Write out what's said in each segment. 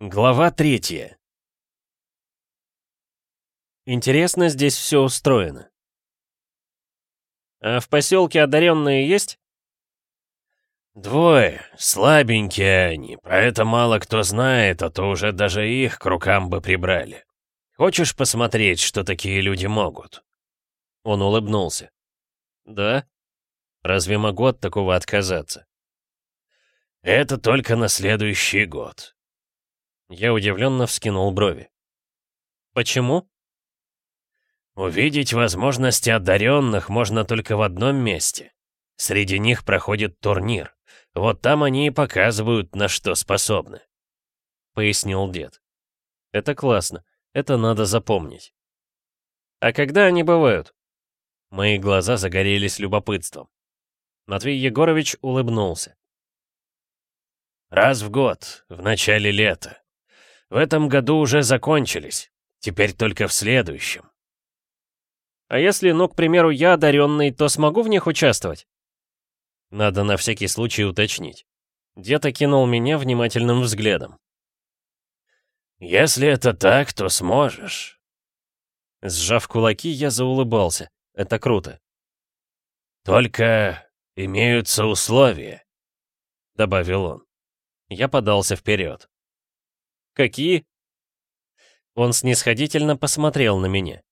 Глава третья. Интересно здесь все устроено. А в поселке одаренные есть? Двое, слабенькие они, про это мало кто знает, а то уже даже их к рукам бы прибрали. Хочешь посмотреть, что такие люди могут? Он улыбнулся. Да? Разве могу от такого отказаться? Это только на следующий год. Я удивленно вскинул брови. «Почему?» «Увидеть возможности одаренных можно только в одном месте. Среди них проходит турнир. Вот там они и показывают, на что способны», — пояснил дед. «Это классно. Это надо запомнить». «А когда они бывают?» Мои глаза загорелись любопытством. Матвей Егорович улыбнулся. «Раз в год, в начале лета. В этом году уже закончились. Теперь только в следующем. А если, ну, к примеру, я одаренный, то смогу в них участвовать? Надо на всякий случай уточнить. Дед окинул меня внимательным взглядом. «Если это так, то сможешь». Сжав кулаки, я заулыбался. Это круто. «Только имеются условия», — добавил он. Я подался вперед. «Какие?» Он снисходительно посмотрел на меня.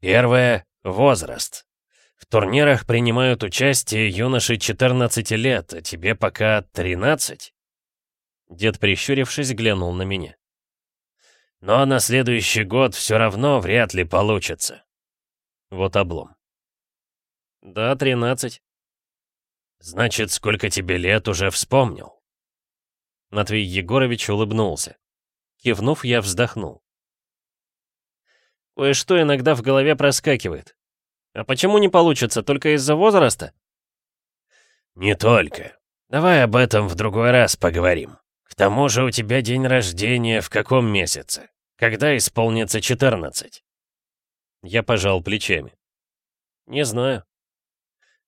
Первое — возраст. В турнирах принимают участие юноши 14 лет, а тебе пока 13. Дед, прищурившись, глянул на меня. Но на следующий год все равно вряд ли получится. Вот облом. Да, 13. Значит, сколько тебе лет уже вспомнил? Матвей Егорович улыбнулся. Кивнув, я вздохнул. Кое-что иногда в голове проскакивает. А почему не получится, только из-за возраста? Не только. Давай об этом в другой раз поговорим. К тому же у тебя день рождения в каком месяце? Когда исполнится 14? Я пожал плечами. Не знаю.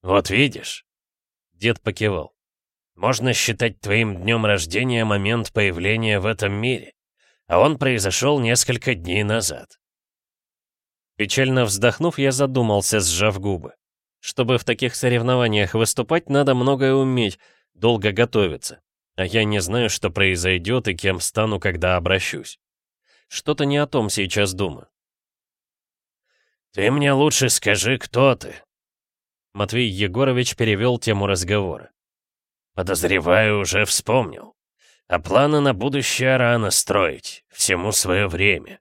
Вот видишь. Дед покивал. Можно считать твоим днем рождения момент появления в этом мире, а он произошел несколько дней назад. Печально вздохнув, я задумался, сжав губы. Чтобы в таких соревнованиях выступать, надо многое уметь, долго готовиться. А я не знаю, что произойдет и кем стану, когда обращусь. Что-то не о том сейчас думаю. «Ты мне лучше скажи, кто ты?» Матвей Егорович перевел тему разговора. Подозреваю, уже вспомнил. А планы на будущее рано строить, всему свое время.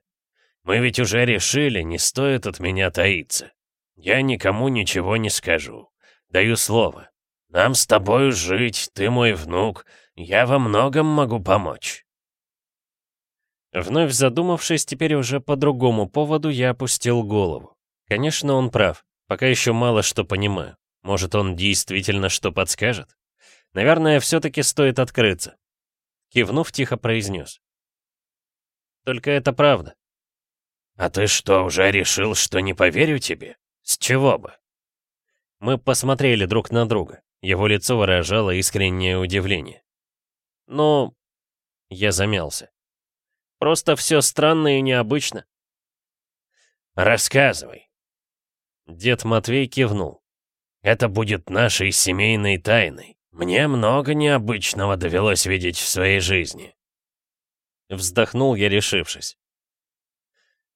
Мы ведь уже решили, не стоит от меня таиться. Я никому ничего не скажу. Даю слово. Нам с тобой жить, ты мой внук, я во многом могу помочь. Вновь задумавшись, теперь уже по другому поводу, я опустил голову. Конечно, он прав. Пока еще мало что понимаю. Может, он действительно что подскажет? Наверное, все-таки стоит открыться. Кивнув, тихо произнес. Только это правда. А ты что, уже решил, что не поверю тебе? С чего бы? Мы посмотрели друг на друга. Его лицо выражало искреннее удивление. Ну, я замялся. Просто все странно и необычно. Рассказывай. Дед Матвей кивнул. Это будет нашей семейной тайной. Мне много необычного довелось видеть в своей жизни. Вздохнул я, решившись.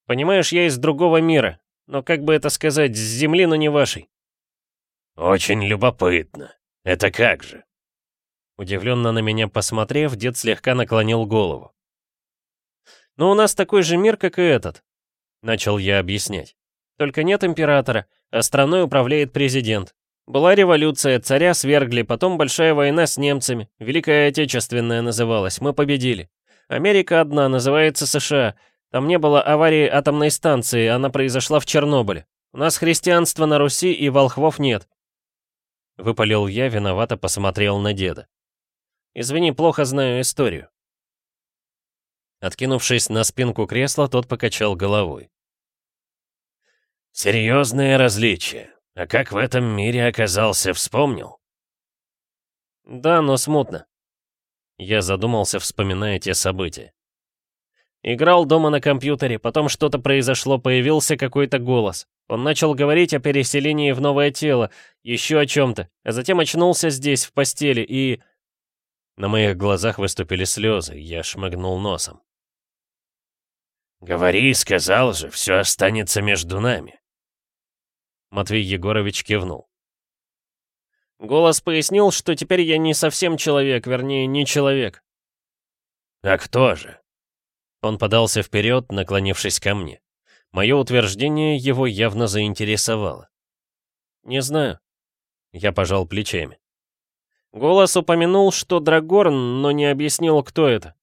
Понимаешь, я из другого мира, но как бы это сказать, с земли, но не вашей. Очень любопытно. Это как же? Удивленно на меня посмотрев, дед слегка наклонил голову. «Но у нас такой же мир, как и этот», — начал я объяснять. «Только нет императора, а страной управляет президент. Была революция, царя свергли, потом большая война с немцами, Великая Отечественная называлась, мы победили. Америка одна, называется США. Там не было аварии атомной станции, она произошла в Чернобыле. У нас христианство на Руси и волхвов нет. Выпалил я, виновато посмотрел на деда. Извини, плохо знаю историю. Откинувшись на спинку кресла, тот покачал головой. «Серьезные различия. А как в этом мире оказался, вспомнил? Да, но смутно. Я задумался, вспоминая те события. Играл дома на компьютере, потом что-то произошло, появился какой-то голос. Он начал говорить о переселении в новое тело, еще о чем-то, а затем очнулся здесь, в постели, и... На моих глазах выступили слезы, я шмыгнул носом. «Говори, сказал же, все останется между нами». Матвей Егорович кивнул. Голос пояснил, что теперь я не совсем человек, вернее, не человек. «А кто же?» Он подался вперед, наклонившись ко мне. Мое утверждение его явно заинтересовало. «Не знаю». Я пожал плечами. Голос упомянул, что Драгорн, но не объяснил, кто это.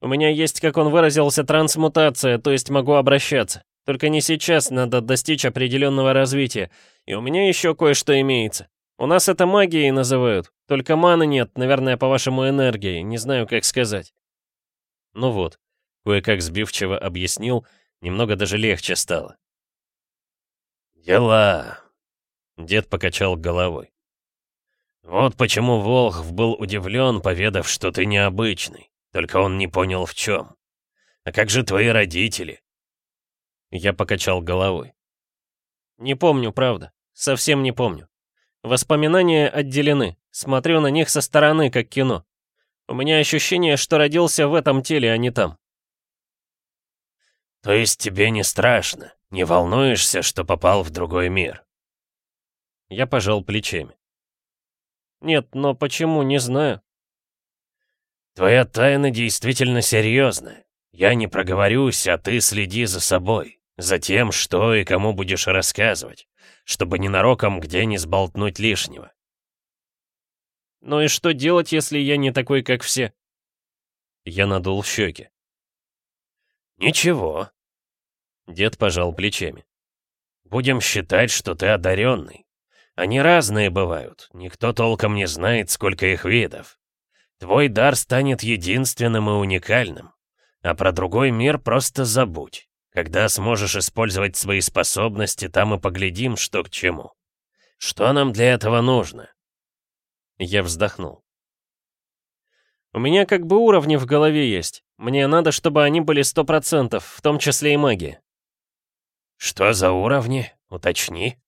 У меня есть, как он выразился, трансмутация, то есть могу обращаться. Только не сейчас, надо достичь определенного развития. И у меня еще кое-что имеется. У нас это магией называют. Только маны нет, наверное, по-вашему энергии. Не знаю, как сказать. Ну вот, Кое-как сбивчиво объяснил, немного даже легче стало. «Дела...» — дед покачал головой. «Вот почему Волхв был удивлен, поведав, что ты необычный. Только он не понял в чем. А как же твои родители?» Я покачал головой. «Не помню, правда. Совсем не помню. Воспоминания отделены. Смотрю на них со стороны, как кино. У меня ощущение, что родился в этом теле, а не там. «То есть тебе не страшно? Не волнуешься, что попал в другой мир?» Я пожал плечами. «Нет, но почему, не знаю». «Твоя тайна действительно серьезная. Я не проговорюсь, а ты следи за собой, за тем, что и кому будешь рассказывать, чтобы ненароком где не сболтнуть лишнего». «Ну и что делать, если я не такой, как все?» Я надул щеки. «Ничего». Дед пожал плечами. «Будем считать, что ты одаренный. Они разные бывают, никто толком не знает, сколько их видов. Твой дар станет единственным и уникальным, а про другой мир просто забудь. Когда сможешь использовать свои способности, там и поглядим, что к чему. Что нам для этого нужно?» Я вздохнул. «У меня как бы уровни в голове есть. Мне надо, чтобы они были сто процентов, в том числе и магия». «Что за уровни? Уточни».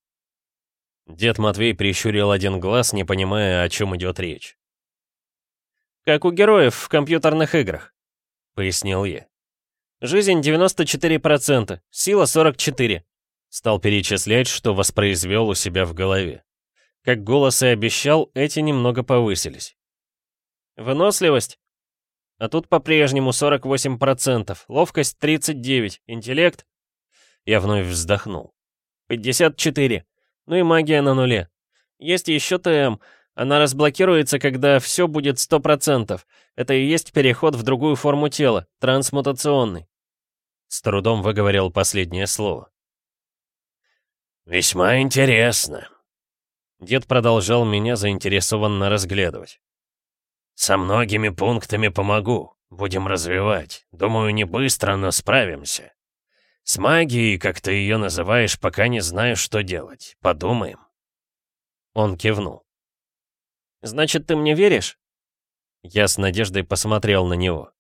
Дед Матвей прищурил один глаз, не понимая, о чем идет речь. «Как у героев в компьютерных играх», — пояснил я. «Жизнь 94%, сила 44%. Стал перечислять, что воспроизвел у себя в голове. Как голос и обещал, эти немного повысились. Выносливость а тут по-прежнему 48%, ловкость 39%, интеллект... Я вновь вздохнул. 54%. Ну и магия на нуле. Есть еще ТМ. Она разблокируется, когда все будет 100%. Это и есть переход в другую форму тела, трансмутационный. С трудом выговорил последнее слово. «Весьма интересно». Дед продолжал меня заинтересованно разглядывать. Со многими пунктами помогу. Будем развивать. Думаю, не быстро, но справимся. С магией, как ты ее называешь, пока не знаю, что делать. Подумаем. Он кивнул. «Значит, ты мне веришь?» Я с надеждой посмотрел на него.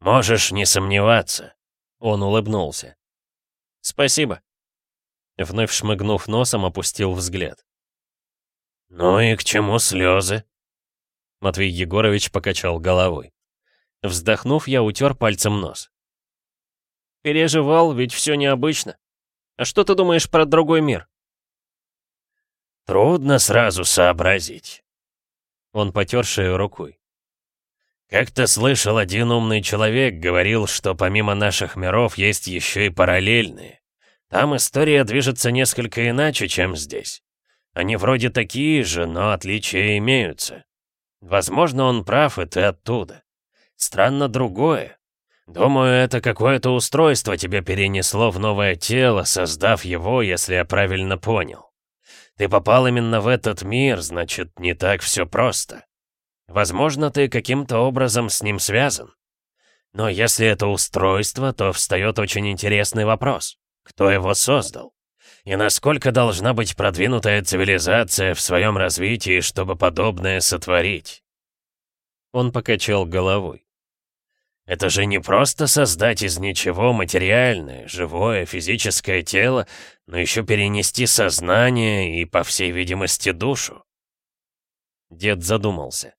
«Можешь не сомневаться», — он улыбнулся. «Спасибо». Вновь шмыгнув носом, опустил взгляд. «Ну и к чему слезы?» Матвей Егорович покачал головой. Вздохнув, я утер пальцем нос. «Переживал, ведь все необычно. А что ты думаешь про другой мир?» «Трудно сразу сообразить». Он потер шею рукой. «Как-то слышал, один умный человек говорил, что помимо наших миров есть еще и параллельные. Там история движется несколько иначе, чем здесь. Они вроде такие же, но отличия имеются. Возможно, он прав, и ты оттуда. Странно другое. Думаю, это какое-то устройство тебя перенесло в новое тело, создав его, если я правильно понял. Ты попал именно в этот мир, значит, не так все просто. Возможно, ты каким-то образом с ним связан. Но если это устройство, то встает очень интересный вопрос. Кто его создал? И насколько должна быть продвинутая цивилизация в своем развитии, чтобы подобное сотворить? Он покачал головой. Это же не просто создать из ничего материальное, живое, физическое тело, но еще перенести сознание и, по всей видимости, душу. Дед задумался.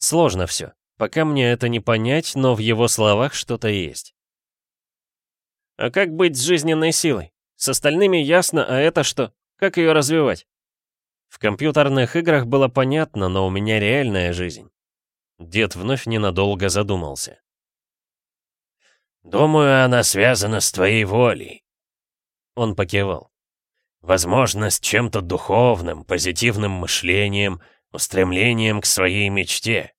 Сложно все. Пока мне это не понять, но в его словах что-то есть. А как быть с жизненной силой? С остальными ясно, а это что? Как ее развивать? В компьютерных играх было понятно, но у меня реальная жизнь. Дед вновь ненадолго задумался. «Думаю, она связана с твоей волей». Он покивал. «Возможно, с чем-то духовным, позитивным мышлением, устремлением к своей мечте.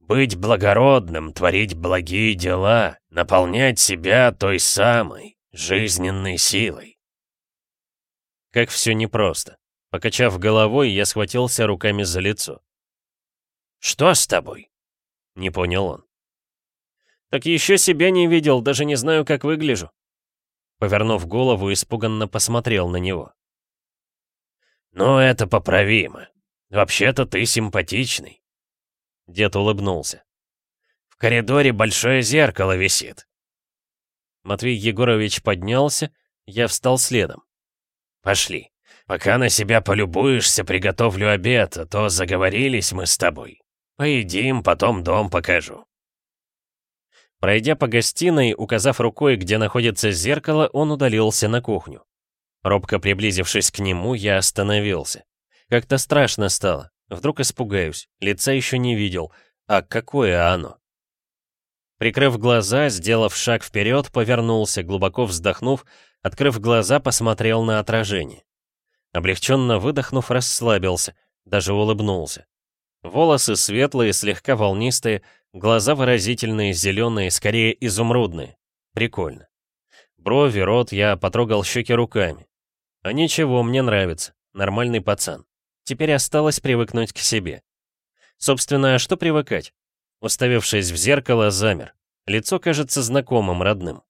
Быть благородным, творить благие дела, наполнять себя той самой жизненной силой. Как все непросто. Покачав головой, я схватился руками за лицо. «Что с тобой?» — не понял он. «Так еще себя не видел, даже не знаю, как выгляжу». Повернув голову, испуганно посмотрел на него. «Ну, это поправимо. Вообще-то ты симпатичный». Дед улыбнулся. «В коридоре большое зеркало висит». Матвей Егорович поднялся, я встал следом. «Пошли. Пока на себя полюбуешься, приготовлю обед, а то заговорились мы с тобой. Поедим, потом дом покажу». Пройдя по гостиной, указав рукой, где находится зеркало, он удалился на кухню. Робко приблизившись к нему, я остановился. Как-то страшно стало. Вдруг испугаюсь. Лица еще не видел. А какое оно? Прикрыв глаза, сделав шаг вперед, повернулся, глубоко вздохнув, открыв глаза, посмотрел на отражение. Облегченно выдохнув, расслабился, даже улыбнулся. Волосы светлые, слегка волнистые, глаза выразительные, зеленые, скорее изумрудные. Прикольно. Брови, рот, я потрогал щеки руками. А ничего, мне нравится. Нормальный пацан. Теперь осталось привыкнуть к себе. Собственно, а что привыкать? Уставившись в зеркало, замер. Лицо кажется знакомым, родным.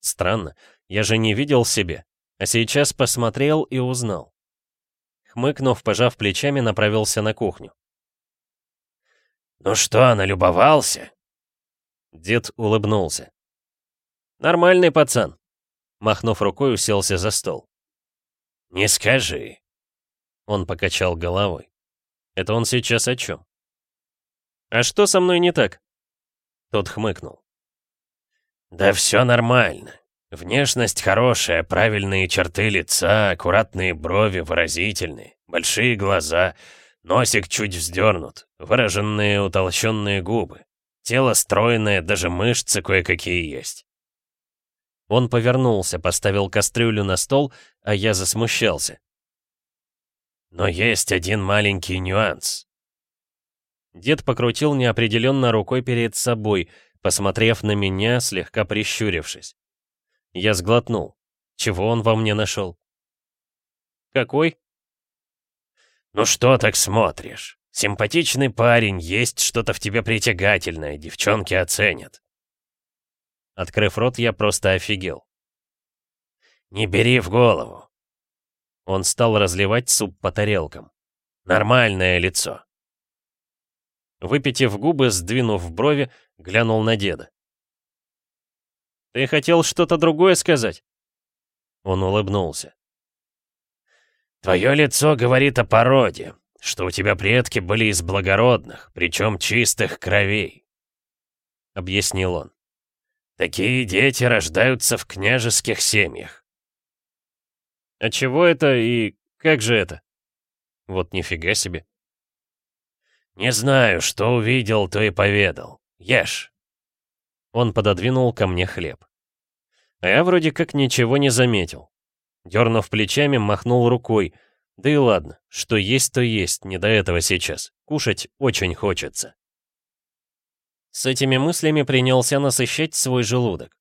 Странно, я же не видел себе, а сейчас посмотрел и узнал. Хмыкнув, пожав плечами, направился на кухню. «Ну что, налюбовался?» Дед улыбнулся. «Нормальный пацан», махнув рукой, уселся за стол. «Не скажи», он покачал головой. Это он сейчас о чем? А что со мной не так? Тот хмыкнул. Да все нормально. Внешность хорошая, правильные черты лица, аккуратные брови, выразительные, большие глаза, носик чуть вздернут, выраженные утолщенные губы. Тело стройное, даже мышцы кое-какие есть. Он повернулся, поставил кастрюлю на стол, а я засмущался. Но есть один маленький нюанс. Дед покрутил неопределенно рукой перед собой, посмотрев на меня, слегка прищурившись. Я сглотнул. Чего он во мне нашел? «Какой?» «Ну что так смотришь? Симпатичный парень, есть что-то в тебе притягательное, девчонки оценят». Открыв рот, я просто офигел. «Не бери в голову. Он стал разливать суп по тарелкам. «Нормальное лицо». Выпитив губы, сдвинув брови, глянул на деда. «Ты хотел что-то другое сказать?» Он улыбнулся. «Твое лицо говорит о породе, что у тебя предки были из благородных, причем чистых кровей», — объяснил он. «Такие дети рождаются в княжеских семьях. А чего это и как же это? Вот нифига себе. Не знаю, что увидел, то и поведал. Ешь. Он пододвинул ко мне хлеб. А я вроде как ничего не заметил. Дернув плечами, махнул рукой. Да и ладно, что есть, то есть, не до этого сейчас. Кушать очень хочется. С этими мыслями принялся насыщать свой желудок.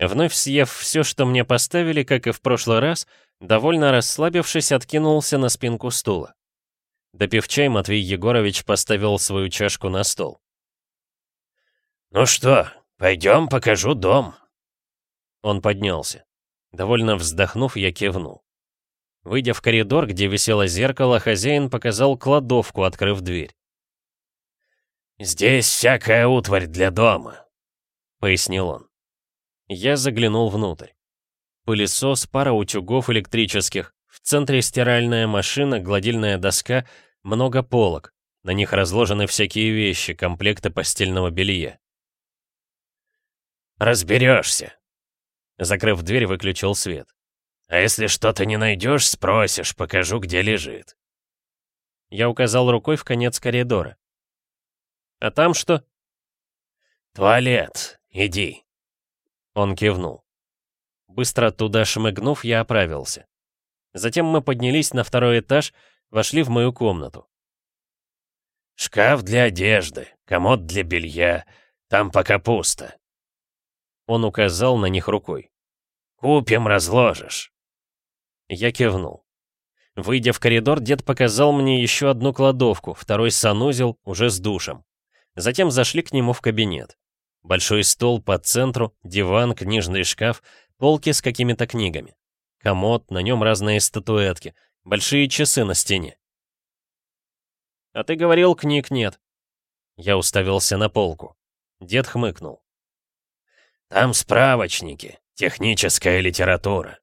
Вновь съев все, что мне поставили, как и в прошлый раз, довольно расслабившись, откинулся на спинку стула. Допив чай, Матвей Егорович поставил свою чашку на стол. «Ну что, пойдем покажу дом». Он поднялся. Довольно вздохнув, я кивнул. Выйдя в коридор, где висело зеркало, хозяин показал кладовку, открыв дверь. «Здесь всякая утварь для дома», — пояснил он. Я заглянул внутрь. Пылесос, пара утюгов электрических, в центре стиральная машина, гладильная доска, много полок. На них разложены всякие вещи, комплекты постельного белья. «Разберешься», Закрыв дверь, выключил свет. «А если что-то не найдешь, спросишь, покажу, где лежит». Я указал рукой в конец коридора. «А там что?» «Туалет. Иди». Он кивнул. Быстро туда шмыгнув, я оправился. Затем мы поднялись на второй этаж, вошли в мою комнату. «Шкаф для одежды, комод для белья. Там пока пусто». Он указал на них рукой. «Купим, разложишь». Я кивнул. Выйдя в коридор, дед показал мне еще одну кладовку, второй санузел, уже с душем. Затем зашли к нему в кабинет. Большой стол по центру, диван, книжный шкаф, полки с какими-то книгами. Комод, на нем разные статуэтки, большие часы на стене. «А ты говорил, книг нет». Я уставился на полку. Дед хмыкнул. «Там справочники, техническая литература».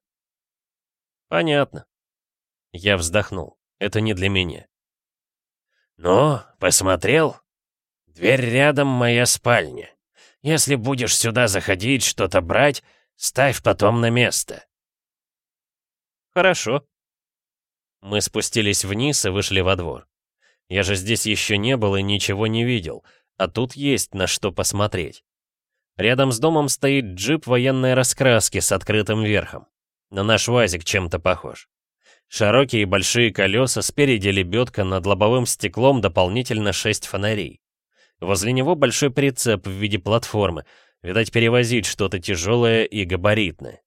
«Понятно». Я вздохнул. Это не для меня. «Ну, посмотрел? Дверь рядом моя спальня. Если будешь сюда заходить, что-то брать, ставь потом на место». «Хорошо». Мы спустились вниз и вышли во двор. Я же здесь еще не был и ничего не видел, а тут есть на что посмотреть. Рядом с домом стоит джип военной раскраски с открытым верхом. На наш УАЗик чем-то похож. Широкие большие колеса, спереди лебедка, над лобовым стеклом дополнительно шесть фонарей. Возле него большой прицеп в виде платформы, видать, перевозить что-то тяжелое и габаритное.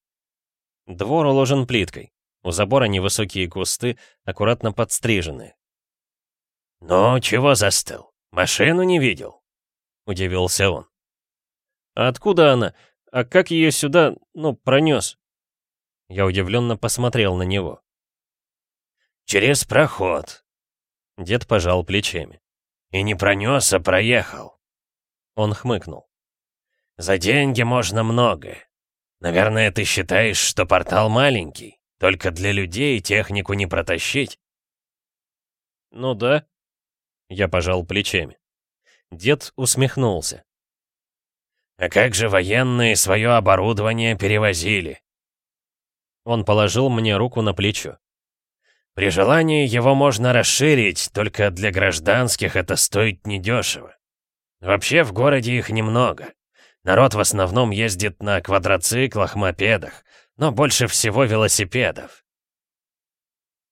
Двор уложен плиткой. У забора невысокие кусты, аккуратно подстриженные. «Ну, чего застыл? Машину не видел?» — удивился он. «А откуда она? А как ее сюда, ну, пронес?» Я удивленно посмотрел на него. «Через проход». Дед пожал плечами. «И не пронес, а проехал». Он хмыкнул. «За деньги можно многое. Наверное, ты считаешь, что портал маленький, только для людей технику не протащить?» «Ну да», я пожал плечами. Дед усмехнулся. «А как же военные свое оборудование перевозили?» Он положил мне руку на плечо. «При желании его можно расширить, только для гражданских это стоит недешево. Вообще в городе их немного. Народ в основном ездит на квадроциклах, мопедах, но больше всего велосипедов».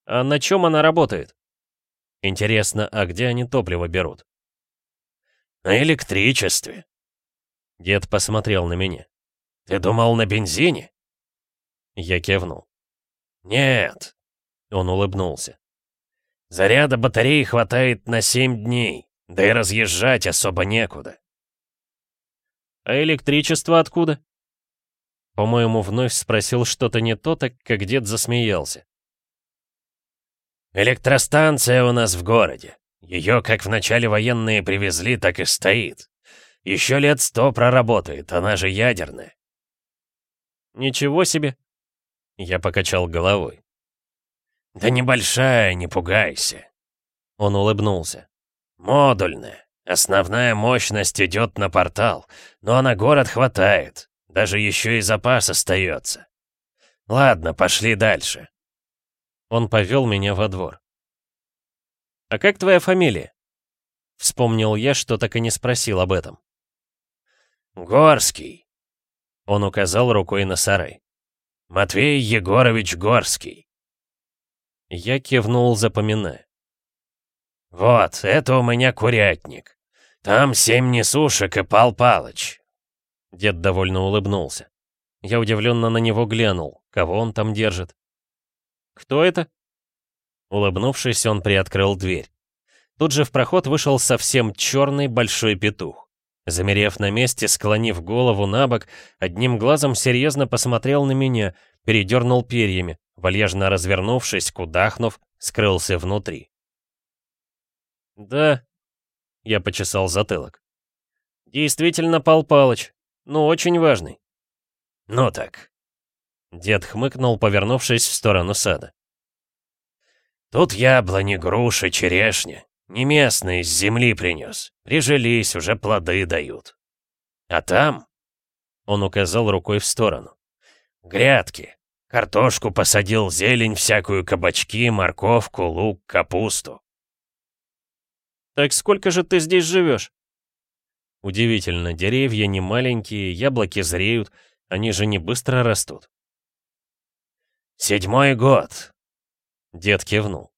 «А на чем она работает?» Интересно, а где они топливо берут? На электричестве. Дед посмотрел на меня. Ты думал на бензине? Я кивнул. Нет. Он улыбнулся. Заряда батареи хватает на 7 дней, да и разъезжать особо некуда. А электричество откуда? По-моему, вновь спросил что-то не то, так как дед засмеялся. «Электростанция у нас в городе. Ее как в начале военные привезли, так и стоит. Еще лет сто проработает, она же ядерная». «Ничего себе!» Я покачал головой. «Да небольшая, не пугайся». Он улыбнулся. «Модульная. Основная мощность идет на портал, но на город хватает. Даже еще и запас остается. Ладно, пошли дальше. Он повел меня во двор. «А как твоя фамилия?» Вспомнил я, что так и не спросил об этом. «Горский», — он указал рукой на сарай. «Матвей Егорович Горский». Я кивнул, запоминая. «Вот, это у меня курятник. Там семь несушек и Пал Палыч». Дед довольно улыбнулся. Я удивленно на него глянул. Кого он там держит? «Кто это?» Улыбнувшись, он приоткрыл дверь. Тут же в проход вышел совсем черный большой петух. Замерев на месте, склонив голову на бок, одним глазом серьезно посмотрел на меня, передернул перьями, вальяжно развернувшись, кудахнув, скрылся внутри. «Да», Я почесал затылок. Действительно, Пал Палыч. Ну, очень важный. Ну так. Дед хмыкнул, повернувшись в сторону сада. Тут яблони, груши, черешня. Не местные, с земли принес. Прижились, уже плоды дают. А там... Он указал рукой в сторону. Грядки. Картошку посадил, зелень всякую, кабачки, морковку, лук, капусту. «Так сколько же ты здесь живешь?» Удивительно, деревья не маленькие, яблоки зреют, они же не быстро растут. «Седьмой год», — дед кивнул.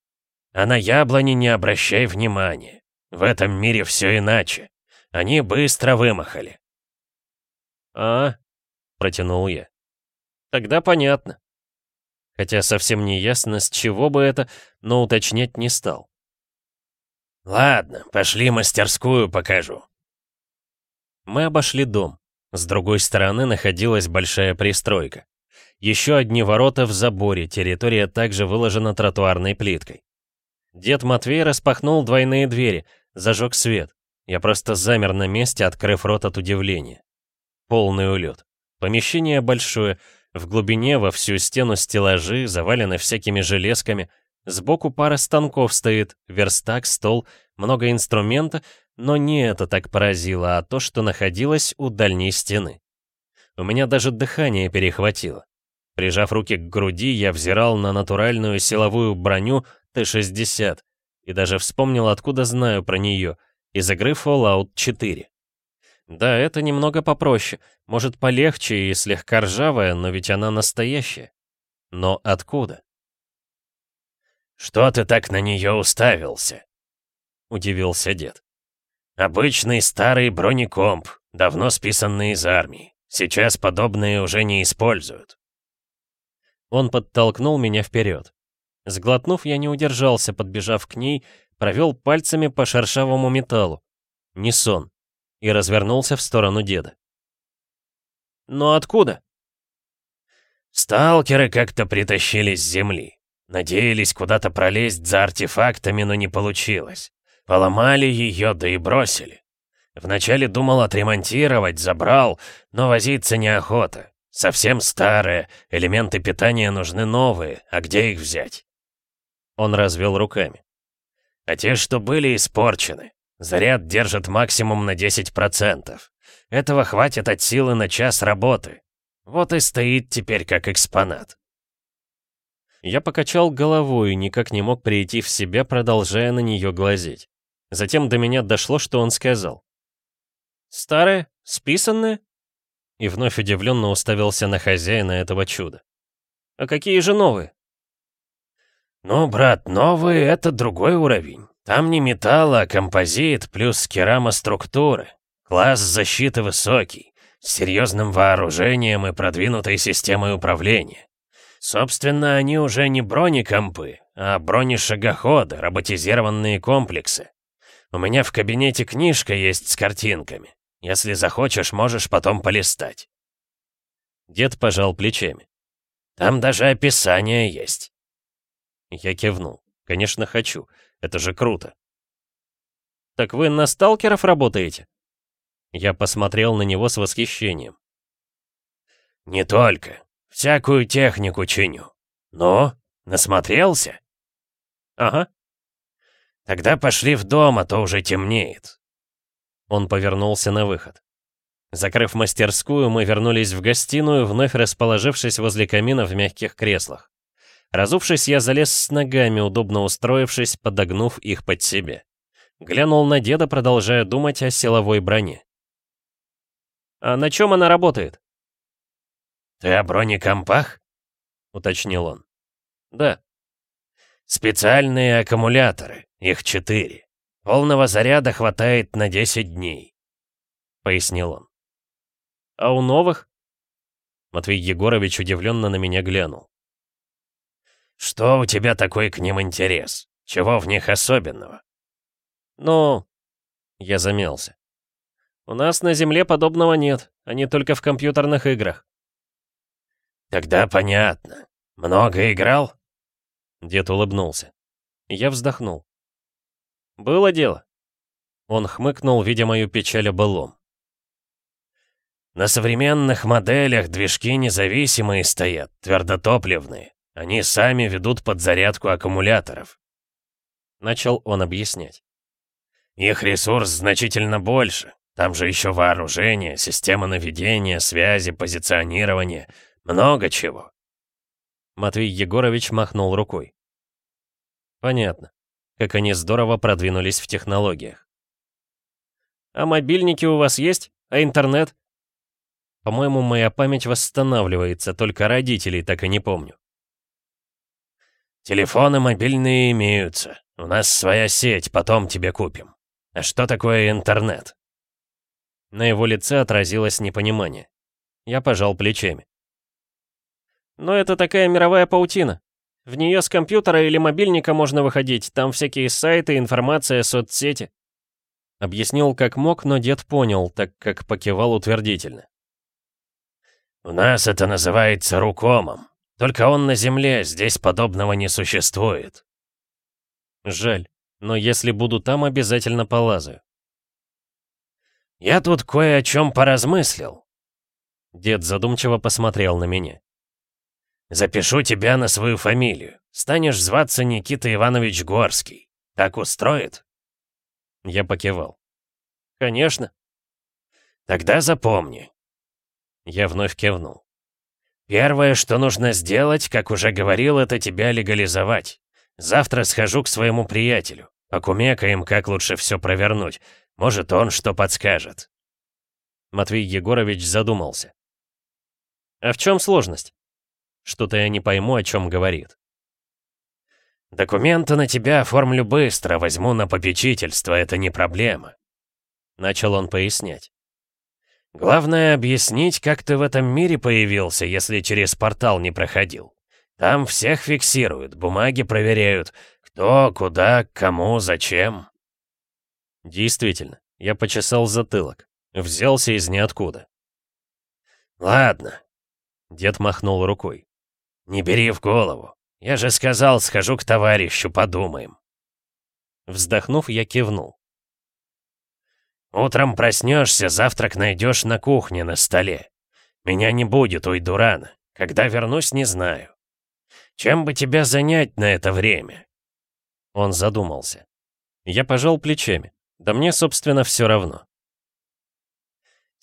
«А на яблони не обращай внимания. В этом мире все иначе. Они быстро вымахали». «А?» — протянул я. «Тогда понятно». Хотя совсем не ясно, с чего бы это, но уточнять не стал. «Ладно, пошли мастерскую покажу». Мы обошли дом. С другой стороны находилась большая пристройка. Еще одни ворота в заборе, территория также выложена тротуарной плиткой. Дед Матвей распахнул двойные двери, зажег свет. Я просто замер на месте, открыв рот от удивления. Полный улет. Помещение большое, в глубине во всю стену стеллажи, завалены всякими железками. Сбоку пара станков стоит, верстак, стол, много инструмента, но не это так поразило, а то, что находилось у дальней стены. У меня даже дыхание перехватило. Прижав руки к груди, я взирал на натуральную силовую броню Т-60 и даже вспомнил, откуда знаю про нее, из игры Fallout 4. Да, это немного попроще, может полегче и слегка ржавая, но ведь она настоящая. Но откуда? «Что ты так на нее уставился?» — удивился дед. «Обычный старый бронекомп, давно списанный из армии. Сейчас подобные уже не используют». Он подтолкнул меня вперед. Сглотнув, я не удержался, подбежав к ней, провел пальцами по шершавому металлу. Не сон. И развернулся в сторону деда. «Но откуда?» «Сталкеры как-то притащили с земли. Надеялись куда-то пролезть за артефактами, но не получилось. Поломали ее, да и бросили. Вначале думал отремонтировать, забрал, но возиться неохота. Совсем старые, элементы питания нужны новые, а где их взять? Он развел руками. А те, что были, испорчены. Заряд держит максимум на 10%. Этого хватит от силы на час работы. Вот и стоит теперь как экспонат. Я покачал головой и никак не мог прийти в себя, продолжая на нее глазеть. Затем до меня дошло, что он сказал. «Старое? Списанное?» И вновь удивленно уставился на хозяина этого чуда. «А какие же новые?» «Ну, брат, новые — это другой уровень. Там не металл, а композит плюс керамоструктуры. Класс защиты высокий, с серьезным вооружением и продвинутой системой управления. Собственно, они уже не бронекомпы, а бронешагоходы, роботизированные комплексы. У меня в кабинете книжка есть с картинками. Если захочешь, можешь потом полистать. Дед пожал плечами. Там даже описание есть. Я кивнул. Конечно, хочу. Это же круто. Так вы на сталкеров работаете? Я посмотрел на него с восхищением. Не только. Всякую технику чиню. Но, насмотрелся? Ага. Тогда пошли в дом, а то уже темнеет. Он повернулся на выход. Закрыв мастерскую, мы вернулись в гостиную, вновь расположившись возле камина в мягких креслах. Разувшись, я залез с ногами, удобно устроившись, подогнув их под себе. Глянул на деда, продолжая думать о силовой броне. «А на чем она работает?» «Ты о бронекомпах?» — уточнил он. «Да». «Специальные аккумуляторы, их четыре. Полного заряда хватает на 10 дней», — пояснил он. «А у новых?» Матвей Егорович удивленно на меня глянул. «Что у тебя такой к ним интерес? Чего в них особенного?» «Ну...» Я замялся. «У нас на Земле подобного нет, они только в компьютерных играх». «Тогда понятно. Много играл?» Дед улыбнулся. Я вздохнул. «Было дело». Он хмыкнул, видя мою печаль о былом. На современных моделях движки независимые стоят, твердотопливные. Они сами ведут подзарядку аккумуляторов. Начал он объяснять. Их ресурс значительно больше. Там же еще вооружение, система наведения, связи, позиционирование. Много чего. Матвей Егорович махнул рукой. Понятно. Как они здорово продвинулись в технологиях. А мобильники у вас есть? А интернет? По-моему, моя память восстанавливается, только родителей так и не помню. Телефоны мобильные имеются. У нас своя сеть, потом тебе купим. А что такое интернет? На его лице отразилось непонимание. Я пожал плечами. Но это такая мировая паутина. В нее с компьютера или мобильника можно выходить, там всякие сайты, информация, соцсети. Объяснил как мог, но дед понял, так как покивал утвердительно. «У нас это называется рукомом. Только он на Земле, здесь подобного не существует». «Жаль, но если буду там, обязательно полазаю». «Я тут кое о чем поразмыслил». Дед задумчиво посмотрел на меня. «Запишу тебя на свою фамилию. Станешь зваться Никита Иванович Горский. Так устроит?» Я покивал. «Конечно». «Тогда запомни, я вновь кивнул. «Первое, что нужно сделать, как уже говорил, это тебя легализовать. Завтра схожу к своему приятелю. Покумекаем, как лучше все провернуть. Может, он что подскажет». Матвей Егорович задумался. «А в чем сложность?» Что-то я не пойму, о чем говорит. «Документы на тебя оформлю быстро, возьму на попечительство, это не проблема», — начал он пояснять. Главное объяснить, как ты в этом мире появился, если через портал не проходил. Там всех фиксируют, бумаги проверяют. Кто, куда, кому, зачем. Действительно, я почесал затылок. Взялся из ниоткуда. Ладно. Дед махнул рукой. Не бери в голову. Я же сказал, схожу к товарищу, подумаем. Вздохнув, я кивнул. Утром проснешься, завтрак найдешь на кухне на столе. Меня не будет, уйду рано. Когда вернусь, не знаю. Чем бы тебя занять на это время?» Он задумался. Я пожал плечами. Да мне, собственно, все равно.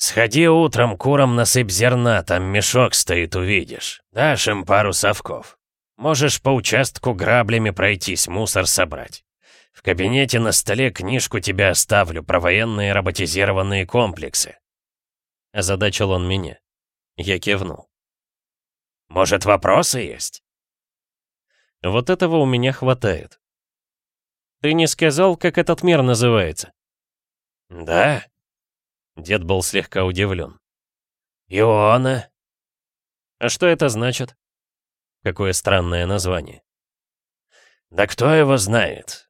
«Сходи утром курам насыпь зерна, там мешок стоит, увидишь. Дашь им пару совков. Можешь по участку граблями пройтись, мусор собрать. В кабинете на столе книжку тебе оставлю про военные роботизированные комплексы. Озадачил он меня. Я кивнул. Может, вопросы есть? Вот этого у меня хватает. Ты не сказал, как этот мир называется? Да? Дед был слегка удивлен. Иона. А что это значит? Какое странное название. Да кто его знает?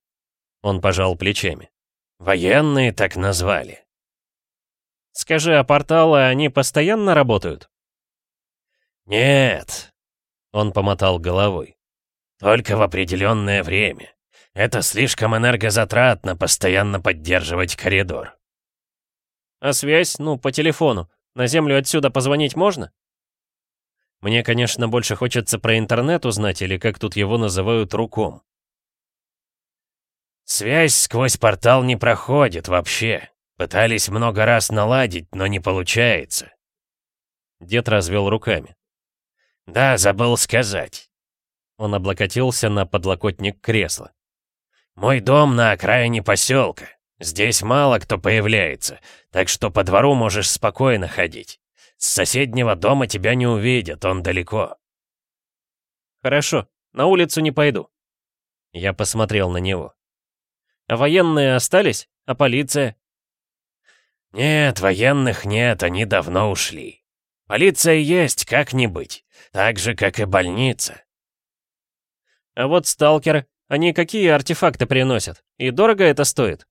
Он пожал плечами. «Военные так назвали». «Скажи, а порталы, они постоянно работают?» «Нет», — он помотал головой. «Только в определенное время. Это слишком энергозатратно постоянно поддерживать коридор». «А связь, ну, по телефону, на Землю отсюда позвонить можно?» Мне, конечно, больше хочется про интернет узнать, или как тут его называют, руком. Связь сквозь портал не проходит вообще. Пытались много раз наладить, но не получается. Дед развел руками. Да, забыл сказать. Он облокотился на подлокотник кресла. Мой дом на окраине поселка. Здесь мало кто появляется, так что по двору можешь спокойно ходить. С соседнего дома тебя не увидят, он далеко. Хорошо, на улицу не пойду. Я посмотрел на него. А военные остались? А полиция? Нет, военных нет, они давно ушли. Полиция есть, как не быть. Так же, как и больница. А вот сталкеры, они какие артефакты приносят? И дорого это стоит?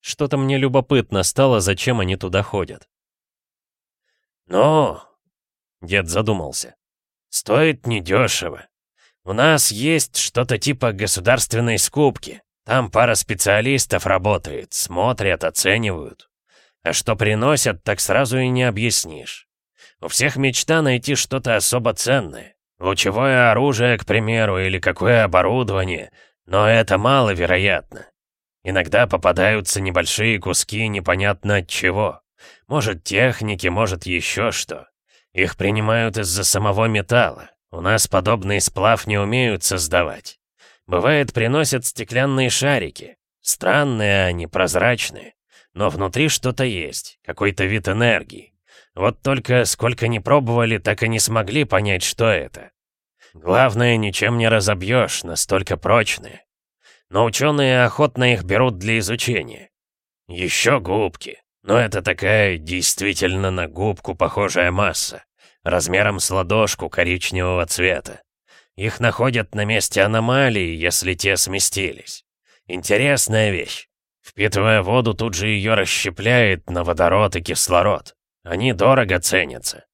Что-то мне любопытно стало, зачем они туда ходят. «Ну...» — дед задумался. «Стоит недешево. У нас есть что-то типа государственной скупки. Там пара специалистов работает, смотрят, оценивают. А что приносят, так сразу и не объяснишь. У всех мечта найти что-то особо ценное. Лучевое оружие, к примеру, или какое оборудование. Но это маловероятно. Иногда попадаются небольшие куски непонятно от чего. Может техники, может еще что. Их принимают из-за самого металла. У нас подобный сплав не умеют создавать. Бывает, приносят стеклянные шарики. Странные они, прозрачные. Но внутри что-то есть, какой-то вид энергии. Вот только сколько не пробовали, так и не смогли понять, что это. Главное, ничем не разобьешь, настолько прочные. Но ученые охотно их берут для изучения. Еще губки. Но это такая действительно на губку похожая масса, размером с ладошку коричневого цвета. Их находят на месте аномалии, если те сместились. Интересная вещь. Впитывая воду, тут же ее расщепляет на водород и кислород. Они дорого ценятся.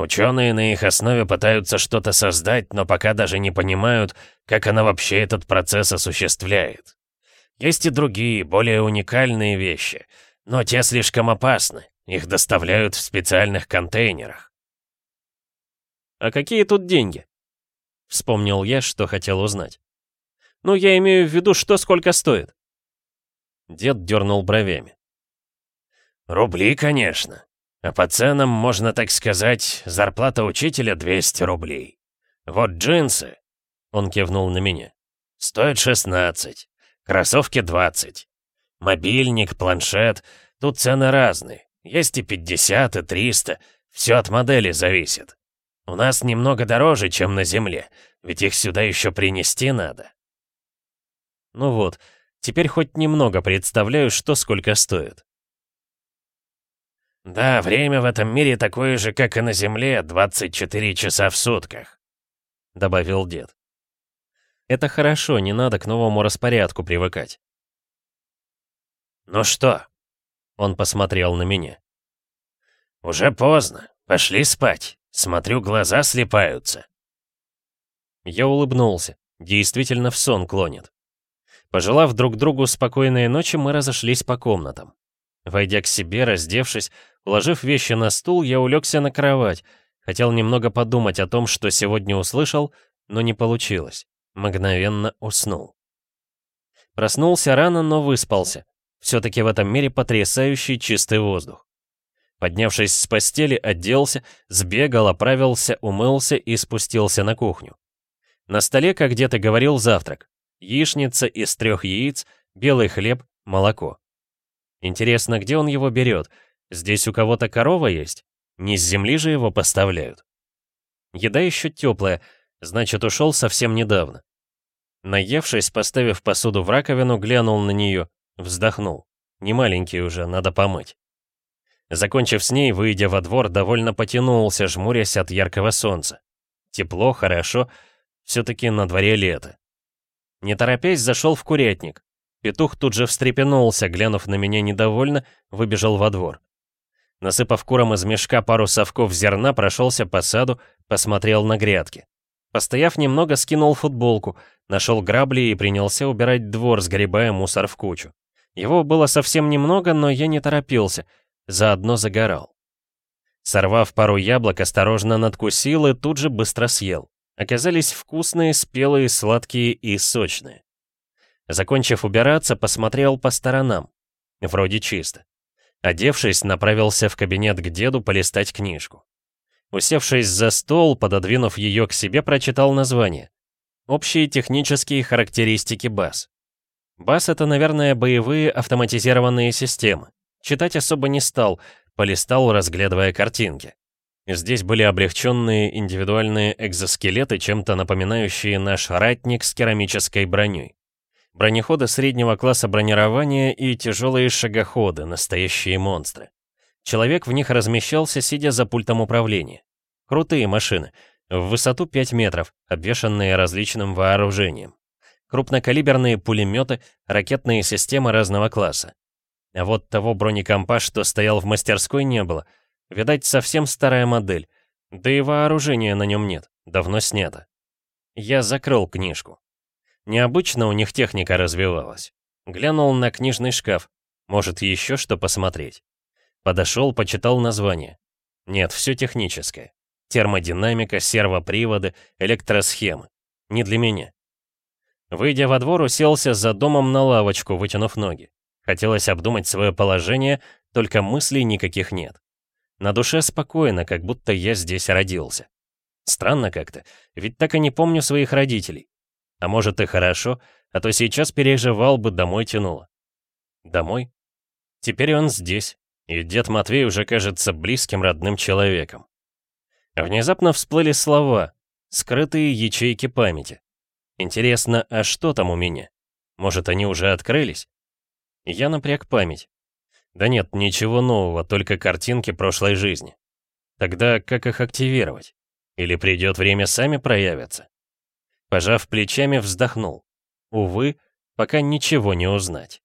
Ученые на их основе пытаются что-то создать, но пока даже не понимают, как она вообще этот процесс осуществляет. Есть и другие, более уникальные вещи, но те слишком опасны. Их доставляют в специальных контейнерах. «А какие тут деньги?» Вспомнил я, что хотел узнать. «Ну, я имею в виду, что сколько стоит?» Дед дернул бровями. «Рубли, конечно. А по ценам, можно так сказать, зарплата учителя 200 рублей. Вот джинсы, он кивнул на меня, стоят 16, кроссовки 20. Мобильник, планшет, тут цены разные. Есть и 50, и 300, все от модели зависит. У нас немного дороже, чем на земле, ведь их сюда еще принести надо. Ну вот, теперь хоть немного представляю, что сколько стоит. «Да, время в этом мире такое же, как и на Земле, 24 часа в сутках», — добавил дед. «Это хорошо, не надо к новому распорядку привыкать». «Ну что?» — он посмотрел на меня. «Уже поздно. Пошли спать. Смотрю, глаза слепаются». Я улыбнулся. Действительно в сон клонит. Пожелав друг другу спокойной ночи, мы разошлись по комнатам. Войдя к себе, раздевшись, уложив вещи на стул, я улегся на кровать. Хотел немного подумать о том, что сегодня услышал, но не получилось. Мгновенно уснул. Проснулся рано, но выспался. Все-таки в этом мире потрясающий чистый воздух. Поднявшись с постели, оделся, сбегал, оправился, умылся и спустился на кухню. На столе, как где-то говорил, завтрак. Яичница из трех яиц, белый хлеб, молоко. Интересно, где он его берет? Здесь у кого-то корова есть? Не с земли же его поставляют? Еда еще теплая, значит, ушел совсем недавно. Наевшись, поставив посуду в раковину, глянул на нее, вздохнул. Не маленький уже, надо помыть. Закончив с ней, выйдя во двор, довольно потянулся, жмурясь от яркого солнца. Тепло, хорошо, все-таки на дворе лето. Не торопясь, зашел в курятник. Петух тут же встрепенулся, глянув на меня недовольно, выбежал во двор. Насыпав курам из мешка пару совков зерна, прошелся по саду, посмотрел на грядки. Постояв немного, скинул футболку, нашел грабли и принялся убирать двор, сгребая мусор в кучу. Его было совсем немного, но я не торопился, заодно загорал. Сорвав пару яблок, осторожно надкусил и тут же быстро съел. Оказались вкусные, спелые, сладкие и сочные. Закончив убираться, посмотрел по сторонам. Вроде чисто. Одевшись, направился в кабинет к деду полистать книжку. Усевшись за стол, пододвинув ее к себе, прочитал название. Общие технические характеристики БАС. БАС — это, наверное, боевые автоматизированные системы. Читать особо не стал, полистал, разглядывая картинки. Здесь были облегченные индивидуальные экзоскелеты, чем-то напоминающие наш ратник с керамической броней. Бронеходы среднего класса бронирования и тяжелые шагоходы, настоящие монстры. Человек в них размещался, сидя за пультом управления. Крутые машины, в высоту 5 метров, обвешанные различным вооружением. Крупнокалиберные пулеметы, ракетные системы разного класса. А вот того бронекомпа, что стоял в мастерской, не было. Видать, совсем старая модель. Да и вооружения на нем нет, давно снято. Я закрыл книжку. Необычно у них техника развивалась. Глянул на книжный шкаф. Может, еще что посмотреть. Подошел, почитал название. Нет, все техническое. Термодинамика, сервоприводы, электросхемы. Не для меня. Выйдя во двор, уселся за домом на лавочку, вытянув ноги. Хотелось обдумать свое положение, только мыслей никаких нет. На душе спокойно, как будто я здесь родился. Странно как-то, ведь так и не помню своих родителей. А может и хорошо, а то сейчас переживал бы, домой тянуло. Домой? Теперь он здесь, и дед Матвей уже кажется близким родным человеком. Внезапно всплыли слова, скрытые ячейки памяти. Интересно, а что там у меня? Может, они уже открылись? Я напряг память. Да нет, ничего нового, только картинки прошлой жизни. Тогда как их активировать? Или придет время сами проявятся? Пожав плечами, вздохнул. Увы, пока ничего не узнать.